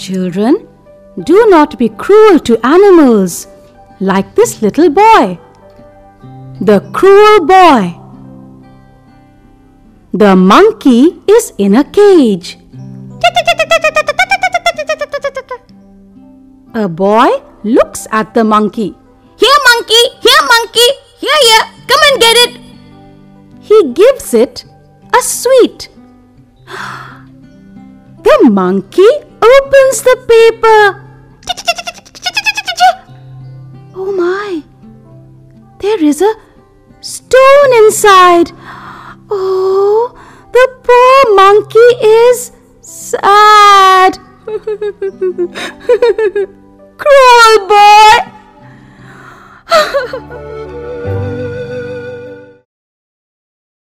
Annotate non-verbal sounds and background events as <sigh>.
Children, do not be cruel to animals like this little boy. The cruel boy. The monkey is in a cage. A boy looks at the monkey. Here, monkey! Here, monkey! Here, here! Come and get it! He gives it a sweet. <gasps> The monkey opens the paper. Oh my! There is a stone inside. Oh, the poor monkey is sad. <laughs> Cruel boy! <laughs>